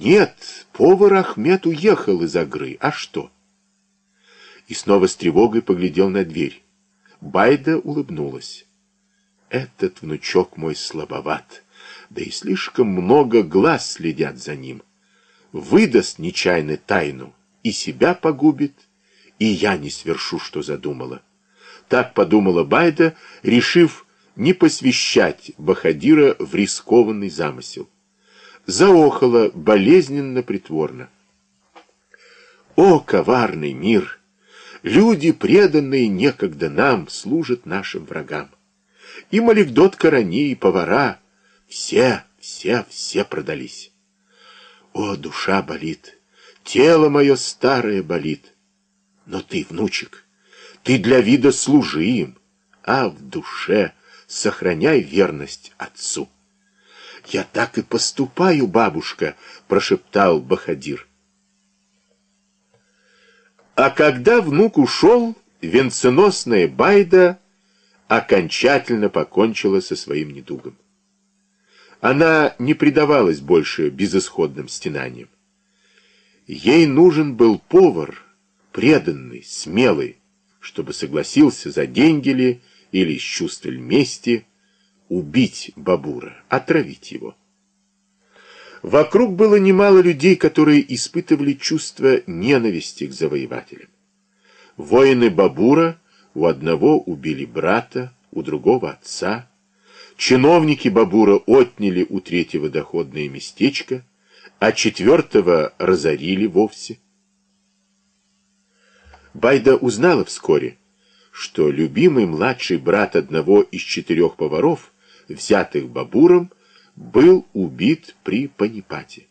Нет, повар Ахмед уехал из Агры. А что? И снова с тревогой поглядел на дверь. Байда улыбнулась. Этот внучок мой слабоват, да и слишком много глаз следят за ним. Выдаст нечаянно тайну, и себя погубит, и я не свершу, что задумала. Так подумала Байда, решив не посвящать Бахадира в рискованный замысел. Заохала болезненно-притворно. О, коварный мир! Люди, преданные некогда нам, служат нашим врагам. И Маликдот Карани, и повара, все, все, все продались. О, душа болит, тело мое старое болит. Но ты, внучек, ты для вида служи им, а в душе сохраняй верность отцу. «Я так и поступаю, бабушка», — прошептал Бахадир. А когда внук ушел, венценосная Байда окончательно покончила со своим недугом. Она не предавалась больше безысходным стенаниям. Ей нужен был повар, преданный, смелый, чтобы согласился за деньги ли или из чувства мести убить Бабура, отравить его. Вокруг было немало людей, которые испытывали чувство ненависти к завоевателям. Воины Бабура у одного убили брата, у другого отца. Чиновники Бабура отняли у третьего доходное местечко, а четвертого разорили вовсе. Байда узнала вскоре, что любимый младший брат одного из четырех поваров, взятых Бабуром, был убит при Панипате.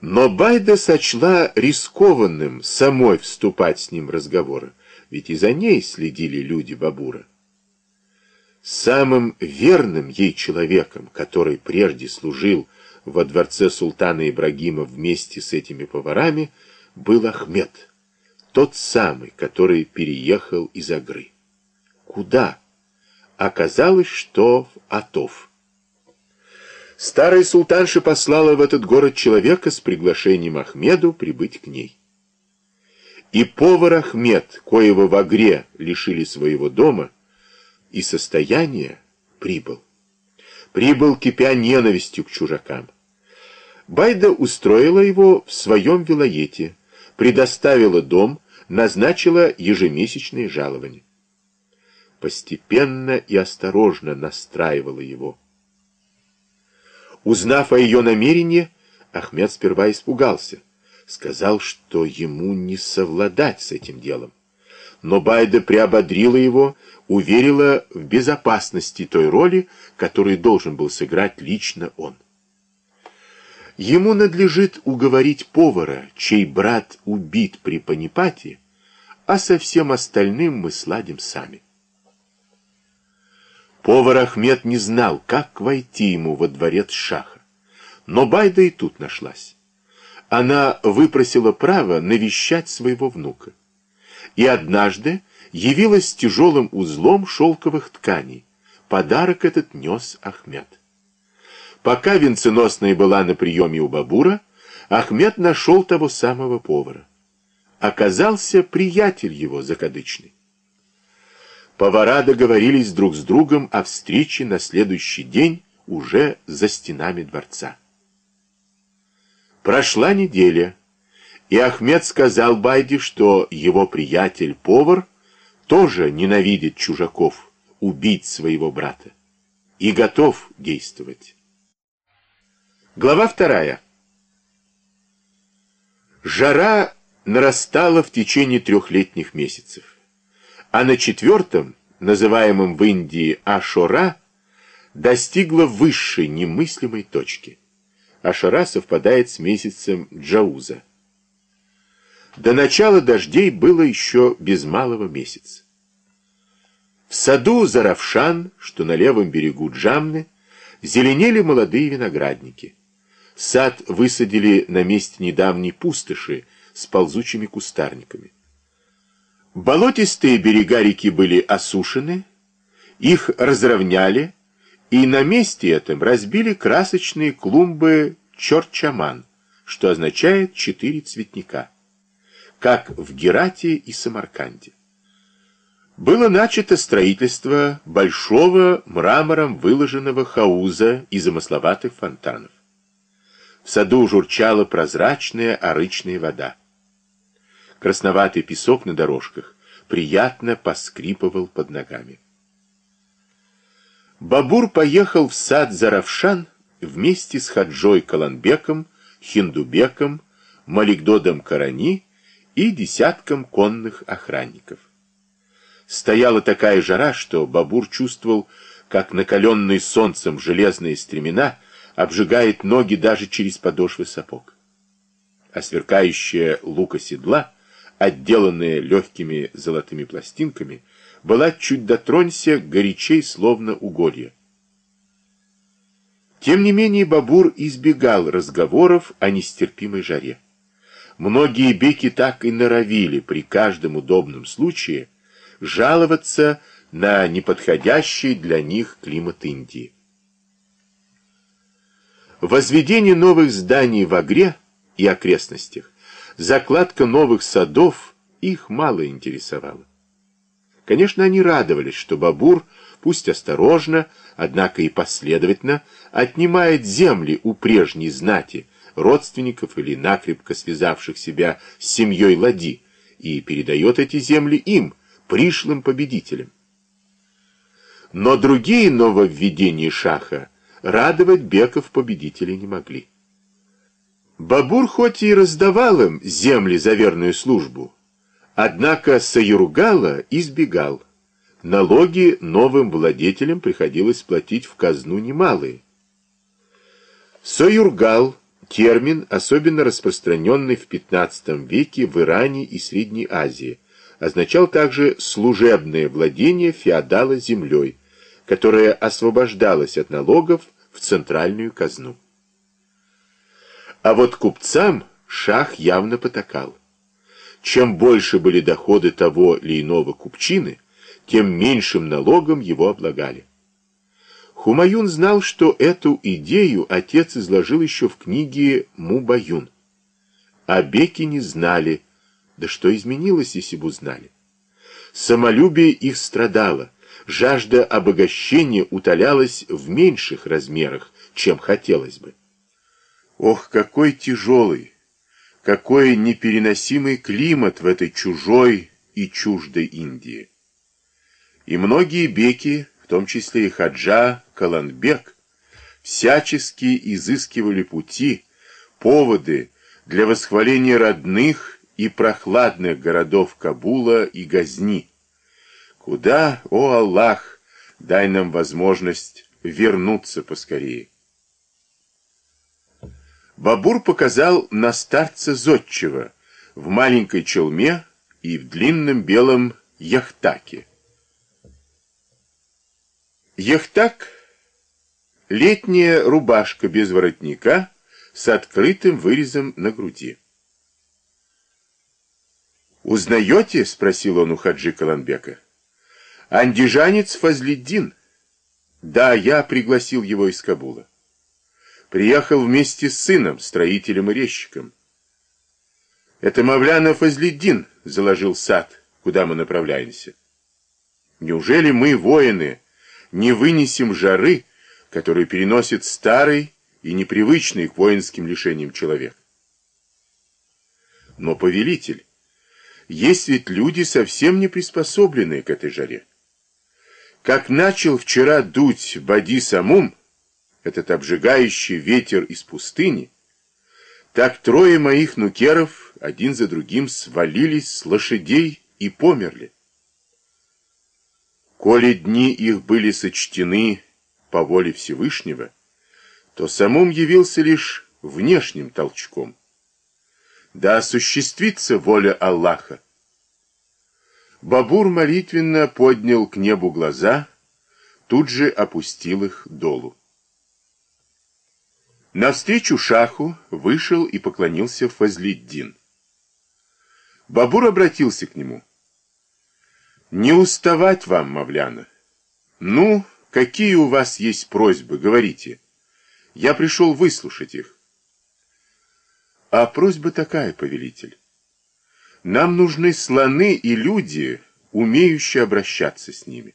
Но Байда сочла рискованным самой вступать с ним в разговоры, ведь и за ней следили люди Бабура. Самым верным ей человеком, который прежде служил во дворце султана Ибрагима вместе с этими поварами, был Ахмед, тот самый, который переехал из Агры. Куда? Оказалось, что в Атов. Старая султанша послала в этот город человека с приглашением Ахмеду прибыть к ней. И повар Ахмед, коего в Агре лишили своего дома и состояния, прибыл. Прибыл, кипя ненавистью к чужакам. Байда устроила его в своем вилоете, предоставила дом, назначила ежемесячные жалования. Постепенно и осторожно настраивала его. Узнав о ее намерении, Ахмед сперва испугался. Сказал, что ему не совладать с этим делом. Но Байда приободрила его, уверила в безопасности той роли, которую должен был сыграть лично он. Ему надлежит уговорить повара, чей брат убит при Панипате, а со всем остальным мы сладим сами. Повар Ахмед не знал, как войти ему во дворец шаха, но Байда и тут нашлась. Она выпросила право навещать своего внука. И однажды явилась с тяжелым узлом шелковых тканей. Подарок этот нес Ахмед. Пока венценосная была на приеме у Бабура, Ахмед нашел того самого повара. Оказался приятель его закадычный. Повара договорились друг с другом о встрече на следующий день уже за стенами дворца. Прошла неделя, и Ахмед сказал Байде, что его приятель-повар тоже ненавидит чужаков, убить своего брата, и готов действовать. Глава вторая. Жара нарастала в течение трехлетних месяцев, а на четвертом, называемом в Индии Ашора, достигла высшей немыслимой точки. Ашора совпадает с месяцем Джауза. До начала дождей было еще без малого месяца. В саду Заравшан, что на левом берегу Джамны, зеленели молодые виноградники. Сад высадили на месте недавней пустоши с ползучими кустарниками. Болотистые берега реки были осушены, их разровняли, и на месте этом разбили красочные клумбы Чорчаман, что означает «четыре цветника», как в Герате и Самарканде. Было начато строительство большого мрамором выложенного хауза и замысловатых фонтанов. В саду журчала прозрачная арычная вода. Красноватый песок на дорожках приятно поскрипывал под ногами. Бабур поехал в сад Заравшан вместе с Хаджой Каланбеком, Хиндубеком, Маликдодом Карани и десятком конных охранников. Стояла такая жара, что Бабур чувствовал, как накаленный солнцем железные стремена обжигает ноги даже через подошвы сапог. А сверкающая лука седла, отделанная легкими золотыми пластинками, была чуть дотронься горячей, словно уголья. Тем не менее Бабур избегал разговоров о нестерпимой жаре. Многие беки так и норовили при каждом удобном случае жаловаться на неподходящий для них климат Индии. Возведение новых зданий в Агре и окрестностях, закладка новых садов их мало интересовало. Конечно, они радовались, что Бабур, пусть осторожно, однако и последовательно, отнимает земли у прежней знати, родственников или накрепко связавших себя с семьей Лади, и передает эти земли им, пришлым победителям. Но другие нововведения шаха радовать беков победителей не могли. Бабур хоть и раздавал им земли за верную службу, однако Саюргала избегал. Налоги новым владетелям приходилось платить в казну немалые. Саюргал – термин, особенно распространенный в XV веке в Иране и Средней Азии, означал также служебное владение феодала землей, которая освобождалась от налогов в центральную казну. А вот купцам шах явно потакал. Чем больше были доходы того или иного купчины, тем меньшим налогом его облагали. Хумаюн знал, что эту идею отец изложил еще в книге «Мубаюн». А беки не знали, да что изменилось, если бы узнали? Самолюбие их страдало, жажда обогащения утолялась в меньших размерах, чем хотелось бы. Ох, какой тяжелый, какой непереносимый климат в этой чужой и чуждой Индии. И многие беки, в том числе и Хаджа Каланбек, всячески изыскивали пути, поводы для восхваления родных и прохладных городов Кабула и Газни. Куда, о Аллах, дай нам возможность вернуться поскорее. Бабур показал на старца Зодчего в маленькой челме и в длинном белом яхтаке. Яхтак — летняя рубашка без воротника с открытым вырезом на груди. «Узнаете?» — спросил он у Хаджи Каланбека. «Андижанец Фазлиддин». «Да, я пригласил его из Кабула. Приехал вместе с сыном, строителем и резчиком. Это Мавляна Фазлиддин заложил сад, куда мы направляемся. Неужели мы, воины, не вынесем жары, которую переносит старый и непривычный к воинским лишениям человек? Но повелитель, есть ведь люди, совсем не приспособленные к этой жаре. Как начал вчера дуть Бади Самум, этот обжигающий ветер из пустыни, так трое моих нукеров один за другим свалились с лошадей и померли. Коли дни их были сочтены по воле Всевышнего, то самум явился лишь внешним толчком да осуществится воля Аллаха. Бабур молитвенно поднял к небу глаза, тут же опустил их долу. Навстречу шаху вышел и поклонился Фазлиддин. Бабур обратился к нему. «Не уставать вам, Мавляна. Ну, какие у вас есть просьбы, говорите. Я пришел выслушать их». А просьба такая, повелитель. Нам нужны слоны и люди, умеющие обращаться с ними.